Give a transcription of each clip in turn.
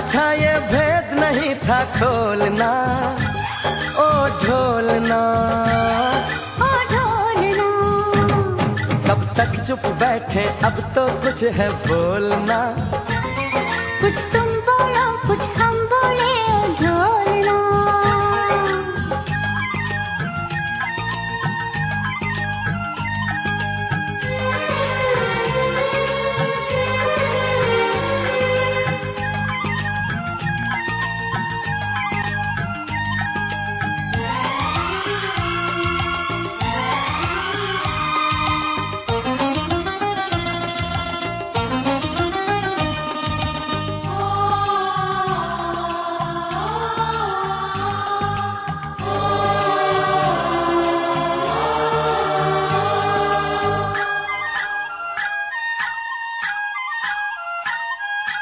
था ये भेद नहीं था खोलना। ओ ढोलना। ओ ढोलना। कब तक चुप बैठे अब तो कुछ है बोलना। कुछ तुम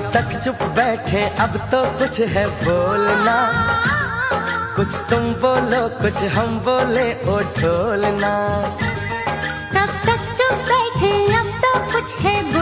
तक चुप बैठे, अब तो कुछ है बोलना। कुछ तुम बोलो, कुछ हम बोले, ओ ढोलना। तब तक चुप बैठे, अब तो कुछ है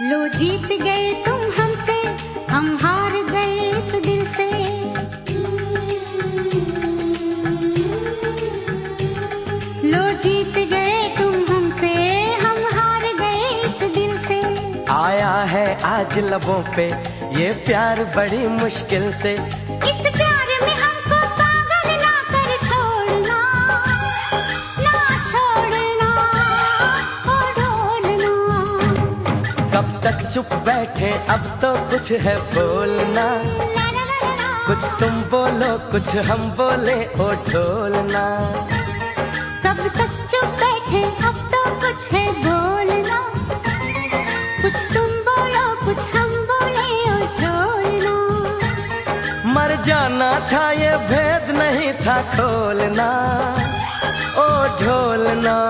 लो जीत गए तुम हमसे हम हार गए इस दिल से। लो जीत गए तुम हमसे हम हार गए इस दिल से। आया है आज लबों पे ये प्यार बड़ी मुश्किल से। इस प्यार चुप बैठे अब तो कुछ है बोलना। कुछ तुम बोलो कुछ हम बोले ओ ढोलना। सब तक चुप बैठे अब तो कुछ है बोलना। कुछ तुम बोलो कुछ हम बोले और ढोलना। मर जाना था ये भेद नहीं था खोलना। ओ ढोलना।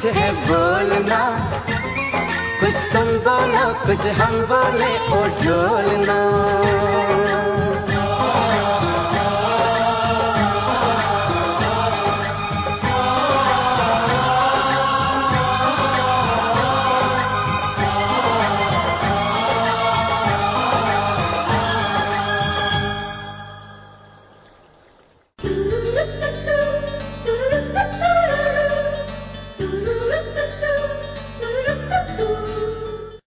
कुछ है बोलना। कुछ तुम बोलो कुछ हम बोले ओ ढोलना